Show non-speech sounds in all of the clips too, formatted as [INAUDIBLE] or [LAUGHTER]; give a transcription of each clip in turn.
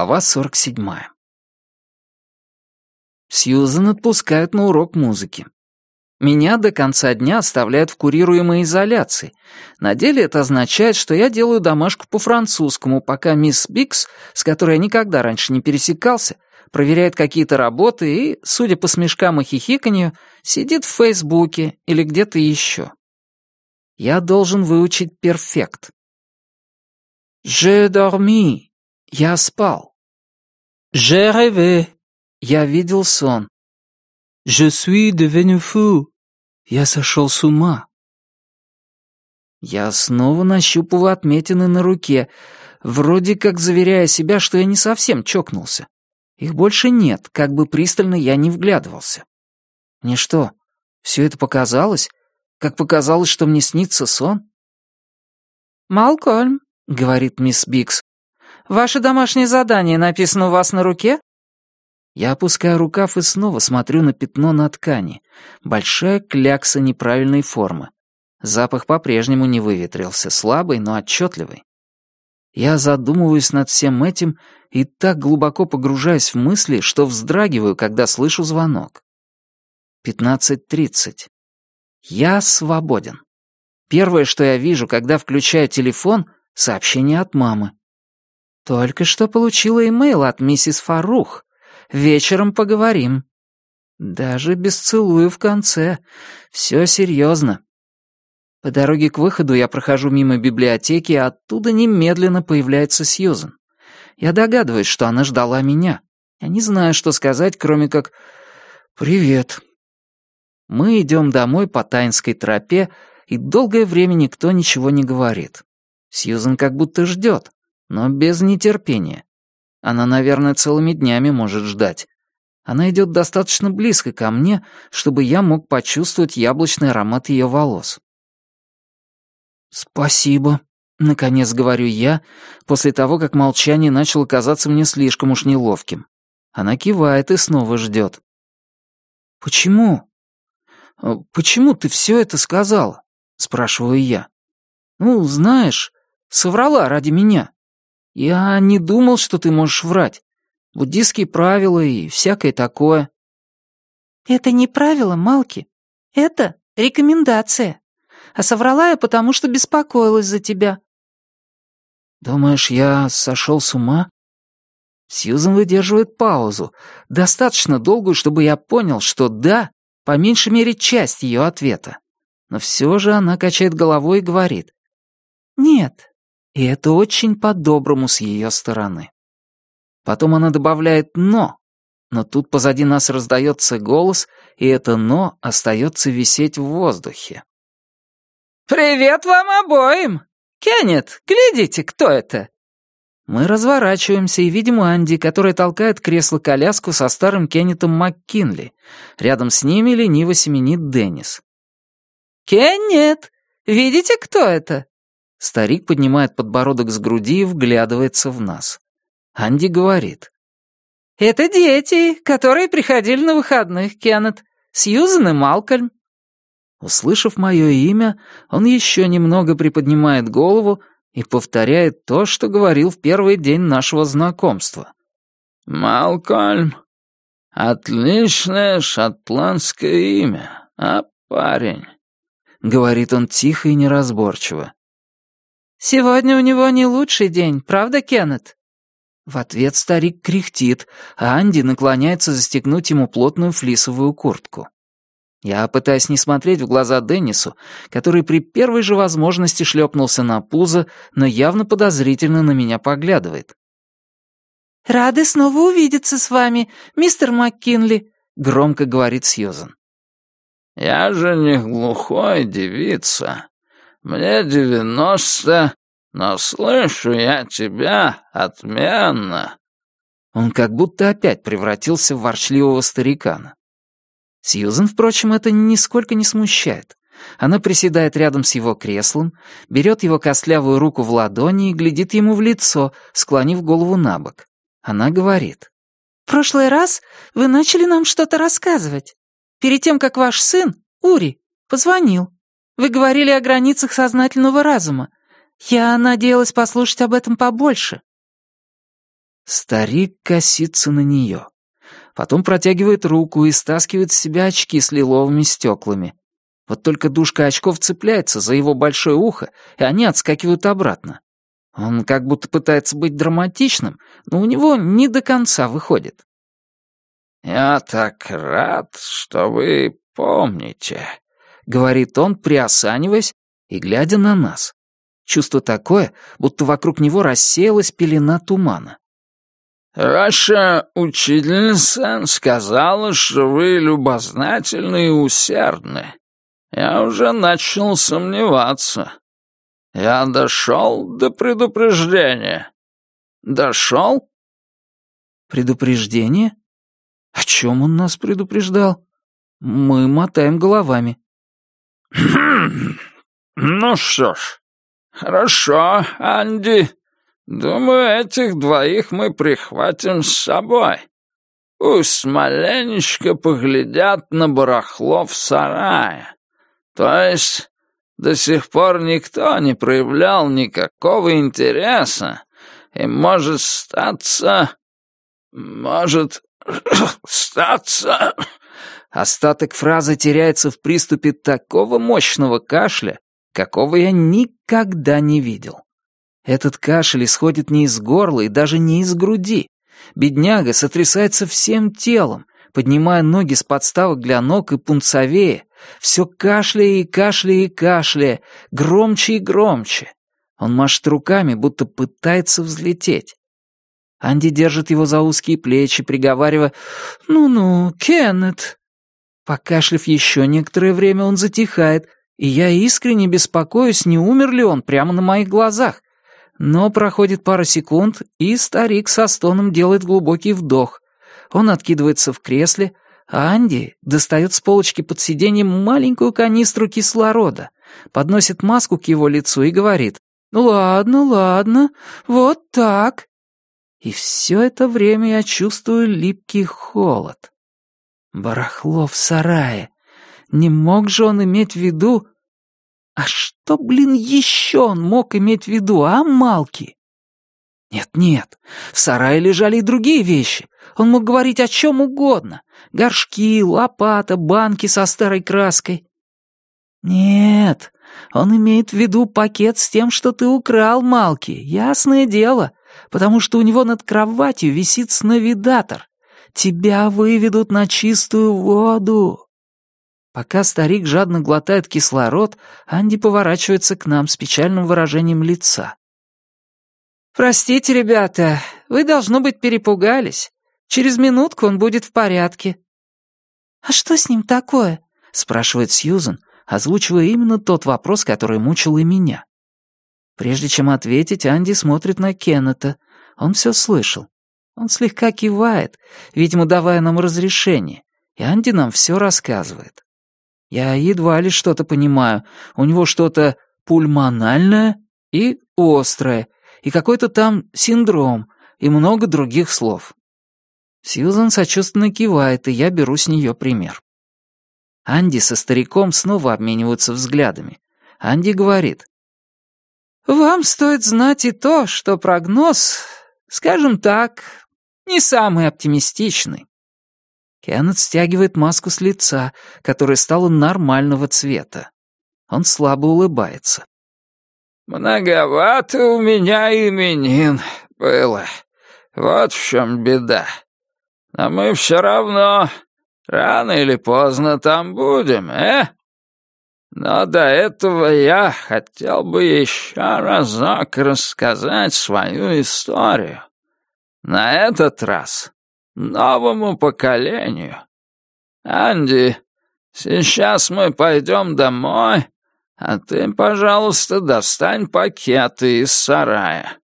Глава 47. Сьюзен отпускают на урок музыки. Меня до конца дня оставляют в курируемой изоляции. На деле это означает, что я делаю домашку по-французскому, пока мисс Бикс, с которой я никогда раньше не пересекался, проверяет какие-то работы и, судя по смешкам и хихиканью, сидит в Фейсбуке или где-то еще. Я должен выучить перфект. «Je dormi» — я спал. «Je rêvé» — я видел сон. «Je suis devenu fou» — я сошел с ума. Я снова нащупываю отметины на руке, вроде как заверяя себя, что я не совсем чокнулся. Их больше нет, как бы пристально я не вглядывался. Мне что, все это показалось? Как показалось, что мне снится сон? «Малкольм», — говорит мисс Бикс, — «ваше домашнее задание написано у вас на руке?» Я опускаю рукав и снова смотрю на пятно на ткани. Большая клякса неправильной формы. Запах по-прежнему не выветрился, слабый, но отчетливый. Я задумываюсь над всем этим и так глубоко погружаюсь в мысли, что вздрагиваю, когда слышу звонок. 15.30. Я свободен. Первое, что я вижу, когда включаю телефон, — сообщение от мамы. Только что получила имейл от миссис Фарух. Вечером поговорим. Даже без целую в конце. Все серьезно. По дороге к выходу я прохожу мимо библиотеки, а оттуда немедленно появляется Сьюзен. Я догадываюсь, что она ждала меня. Я не знаю, что сказать, кроме как «Привет». Мы идем домой по Таинской тропе, и долгое время никто ничего не говорит. Сьюзен как будто ждет, но без нетерпения. Она, наверное, целыми днями может ждать. Она идет достаточно близко ко мне, чтобы я мог почувствовать яблочный аромат ее волос. «Спасибо», — наконец говорю я, после того, как молчание начало казаться мне слишком уж неловким. Она кивает и снова ждет. «Почему? Почему ты все это сказала?» — спрашиваю я. «Ну, знаешь, соврала ради меня. Я не думал, что ты можешь врать. Буддистские правила и всякое такое». «Это не правило, Малки. Это рекомендация», а соврала я, потому что беспокоилась за тебя». «Думаешь, я сошел с ума?» Сьюзен выдерживает паузу, достаточно долгую, чтобы я понял, что да, по меньшей мере часть ее ответа. Но все же она качает головой и говорит. «Нет». И это очень по-доброму с ее стороны. Потом она добавляет «но», но тут позади нас раздается голос, и это «но» остается висеть в воздухе. «Привет вам обоим! Кеннет, глядите, кто это!» Мы разворачиваемся и видим Анди, которая толкает кресло-коляску со старым Кеннетом МакКинли. Рядом с ними лениво семенит Деннис. «Кеннет, видите, кто это?» Старик поднимает подбородок с груди и вглядывается в нас. Анди говорит. «Это дети, которые приходили на выходных, Кеннет. Сьюзен и Малкольм. Услышав мое имя, он еще немного приподнимает голову и повторяет то, что говорил в первый день нашего знакомства. «Малкольм, отличное шотландское имя, а парень?» — говорит он тихо и неразборчиво. «Сегодня у него не лучший день, правда, Кеннет?» В ответ старик кряхтит, а Анди наклоняется застегнуть ему плотную флисовую куртку. Я пытаюсь не смотреть в глаза Деннису, который при первой же возможности шлепнулся на пузо, но явно подозрительно на меня поглядывает. «Рады снова увидеться с вами, мистер МакКинли», — громко говорит Сьюзен. «Я же не глухой, девица. Мне девяносто, но слышу я тебя отменно». Он как будто опять превратился в ворчливого старикана. Сьюзен, впрочем, это нисколько не смущает. Она приседает рядом с его креслом, берет его костлявую руку в ладони и глядит ему в лицо, склонив голову на бок. Она говорит. «В прошлый раз вы начали нам что-то рассказывать. Перед тем, как ваш сын, Ури, позвонил. Вы говорили о границах сознательного разума. Я надеялась послушать об этом побольше». Старик косится на нее. Потом протягивает руку и стаскивает с себя очки с лиловыми стеклами. Вот только душка очков цепляется за его большое ухо, и они отскакивают обратно. Он как будто пытается быть драматичным, но у него не до конца выходит. «Я так рад, что вы помните», — говорит он, приосаниваясь и глядя на нас. Чувство такое, будто вокруг него рассеялась пелена тумана. «Ваша учительница сказала, что вы любознательны и усердны. Я уже начал сомневаться. Я дошел до предупреждения. Дошел?» «Предупреждение? О чем он нас предупреждал?» Мы мотаем головами. «Хм, ну что ж, хорошо, Анди. Думаю, этих двоих мы прихватим с собой. Пусть маленечко поглядят на барахло в сарае. То есть до сих пор никто не проявлял никакого интереса, и может статься... может [COUGHS] статься... Остаток фразы теряется в приступе такого мощного кашля, какого я никогда не видел. Этот кашель исходит не из горла и даже не из груди. Бедняга сотрясается всем телом, поднимая ноги с подставок для ног и пунцовее, все кашляя и кашляя и кашляя, громче и громче. Он машет руками, будто пытается взлететь. Анди держит его за узкие плечи, приговаривая «Ну-ну, Кеннет, Покашлив еще некоторое время, он затихает, и я искренне беспокоюсь, не умер ли он прямо на моих глазах. Но проходит пара секунд, и старик со стоном делает глубокий вдох. Он откидывается в кресле, а Анди достает с полочки под сиденьем маленькую канистру кислорода, подносит маску к его лицу и говорит «Ну ладно, ладно, вот так». И все это время я чувствую липкий холод. Барахло в сарае. Не мог же он иметь в виду... А что, блин, еще он мог иметь в виду, а, Малки? Нет-нет, в сарае лежали и другие вещи. Он мог говорить о чем угодно. Горшки, лопата, банки со старой краской. Нет, он имеет в виду пакет с тем, что ты украл, Малки, ясное дело, потому что у него над кроватью висит сновидатор. Тебя выведут на чистую воду!» Пока старик жадно глотает кислород, Анди поворачивается к нам с печальным выражением лица. «Простите, ребята, вы, должно быть, перепугались. Через минутку он будет в порядке». «А что с ним такое?» — спрашивает Сьюзен, озвучивая именно тот вопрос, который мучил и меня. Прежде чем ответить, Анди смотрит на Кеннета. Он все слышал. Он слегка кивает, видимо, давая нам разрешение, и Анди нам все рассказывает. Я едва ли что-то понимаю. У него что-то пульмональное и острое, и какой-то там синдром, и много других слов. Сьюзан сочувственно кивает, и я беру с нее пример. Анди со стариком снова обмениваются взглядами. Анди говорит. «Вам стоит знать и то, что прогноз Скажем так, не самый оптимистичный. Кеннет стягивает маску с лица, которая стала нормального цвета. Он слабо улыбается. «Многовато у меня именин было. Вот в чем беда. Но мы все равно рано или поздно там будем, э? Но до этого я хотел бы еще разок рассказать свою историю. На этот раз новому поколению. Анди, сейчас мы пойдем домой, а ты, пожалуйста, достань пакеты из сарая.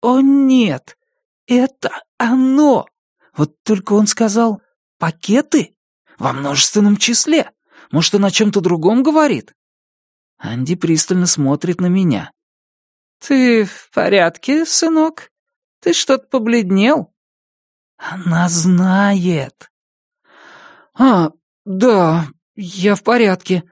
О нет, это оно! Вот только он сказал «пакеты» во множественном числе. Может, он о чем-то другом говорит?» Анди пристально смотрит на меня. «Ты в порядке, сынок? Ты что-то побледнел?» «Она знает». «А, да, я в порядке.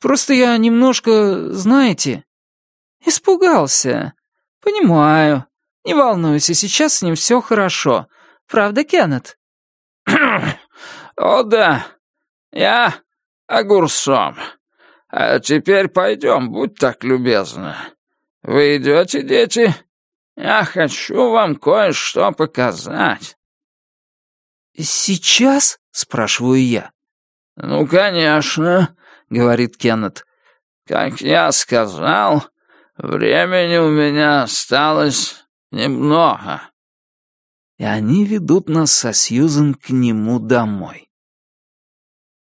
Просто я немножко, знаете...» «Испугался. Понимаю. Не волнуйся, сейчас с ним все хорошо. Правда, Кеннет?» «О да, я огурцом. А теперь пойдем, будь так любезна. Вы идете, дети? Я хочу вам кое-что показать». «Сейчас?» — спрашиваю я. «Ну, конечно», — говорит Кеннет. «Как я сказал, времени у меня осталось немного». И они ведут нас со Сьюзен к нему домой.